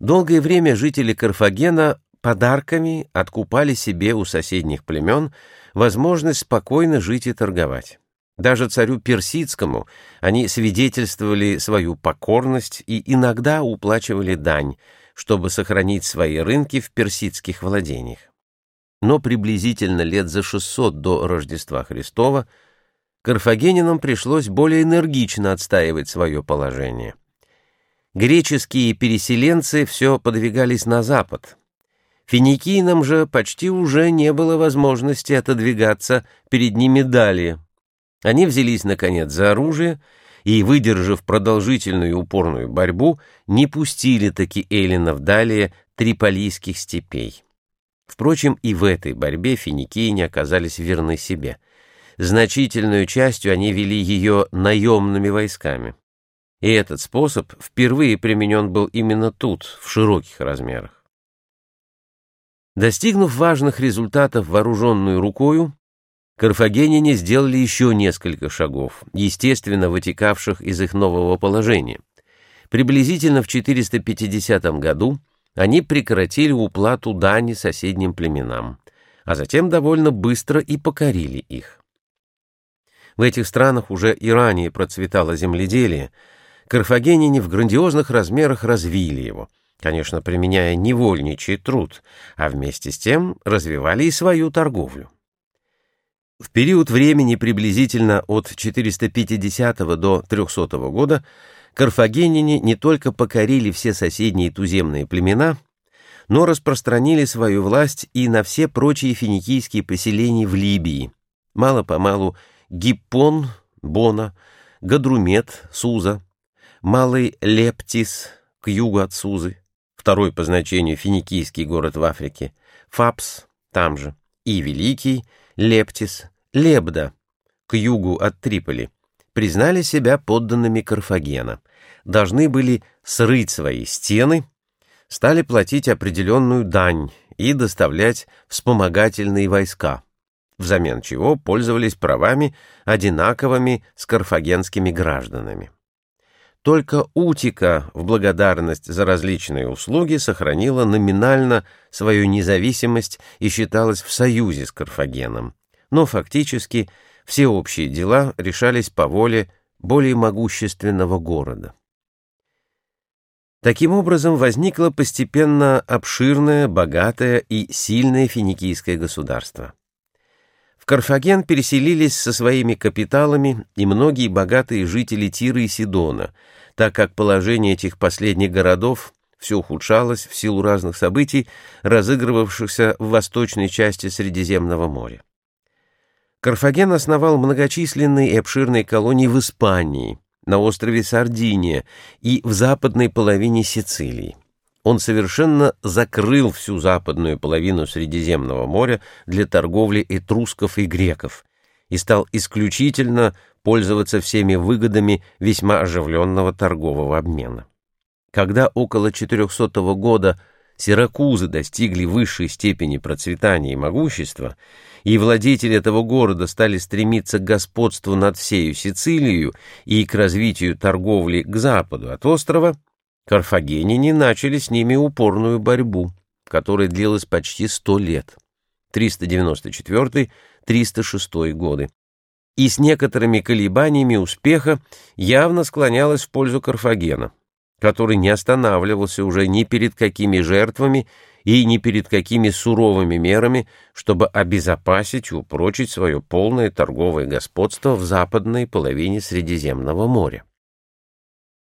Долгое время жители Карфагена подарками откупали себе у соседних племен возможность спокойно жить и торговать. Даже царю Персидскому они свидетельствовали свою покорность и иногда уплачивали дань, чтобы сохранить свои рынки в персидских владениях. Но приблизительно лет за 600 до Рождества Христова карфагенинам пришлось более энергично отстаивать свое положение. Греческие переселенцы все подвигались на запад. Финикийным же почти уже не было возможности отодвигаться перед ними далее. Они взялись, наконец, за оружие и, выдержав продолжительную и упорную борьбу, не пустили таки эллинов далее триполийских степей. Впрочем, и в этой борьбе финикийне оказались верны себе. Значительную частью они вели ее наемными войсками. И этот способ впервые применен был именно тут, в широких размерах. Достигнув важных результатов вооруженную рукою, карфагеняне сделали еще несколько шагов, естественно вытекавших из их нового положения. Приблизительно в 450 году они прекратили уплату дани соседним племенам, а затем довольно быстро и покорили их. В этих странах уже и ранее процветало земледелие, карфагеняне в грандиозных размерах развили его, конечно, применяя невольничий труд, а вместе с тем развивали и свою торговлю. В период времени приблизительно от 450 до 300 года карфагеняне не только покорили все соседние туземные племена, но распространили свою власть и на все прочие финикийские поселения в Либии. Мало-помалу Гиппон, Бона, Гадрумет, Суза, Малый Лептис к югу от Сузы, второй по значению финикийский город в Африке, Фапс там же, и Великий Лептис, Лебда к югу от Триполи, признали себя подданными Карфагена, должны были срыть свои стены, стали платить определенную дань и доставлять вспомогательные войска, взамен чего пользовались правами, одинаковыми с карфагенскими гражданами. Только Утика в благодарность за различные услуги сохранила номинально свою независимость и считалась в союзе с Карфагеном. Но фактически все общие дела решались по воле более могущественного города. Таким образом возникло постепенно обширное, богатое и сильное финикийское государство. Карфаген переселились со своими капиталами и многие богатые жители Тира и Сидона, так как положение этих последних городов все ухудшалось в силу разных событий, разыгрывавшихся в восточной части Средиземного моря. Карфаген основал многочисленные и обширные колонии в Испании, на острове Сардиния и в западной половине Сицилии. Он совершенно закрыл всю западную половину Средиземного моря для торговли этрусков и греков и стал исключительно пользоваться всеми выгодами весьма оживленного торгового обмена. Когда около 400 года Сиракузы достигли высшей степени процветания и могущества, и владетели этого города стали стремиться к господству над всею Сицилией и к развитию торговли к западу от острова, карфагеняне начали с ними упорную борьбу, которая длилась почти сто лет, 394-306 годы, и с некоторыми колебаниями успеха явно склонялась в пользу Карфагена который не останавливался уже ни перед какими жертвами и ни перед какими суровыми мерами, чтобы обезопасить и упрочить свое полное торговое господство в западной половине Средиземного моря.